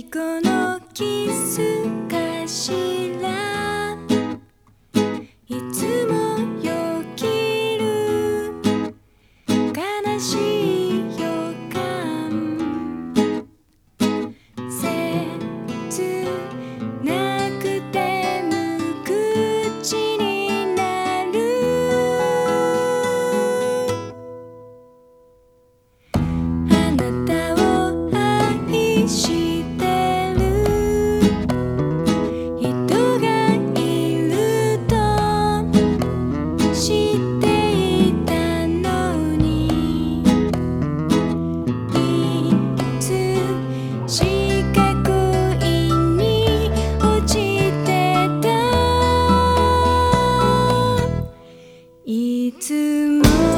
最後のキスかしらいつも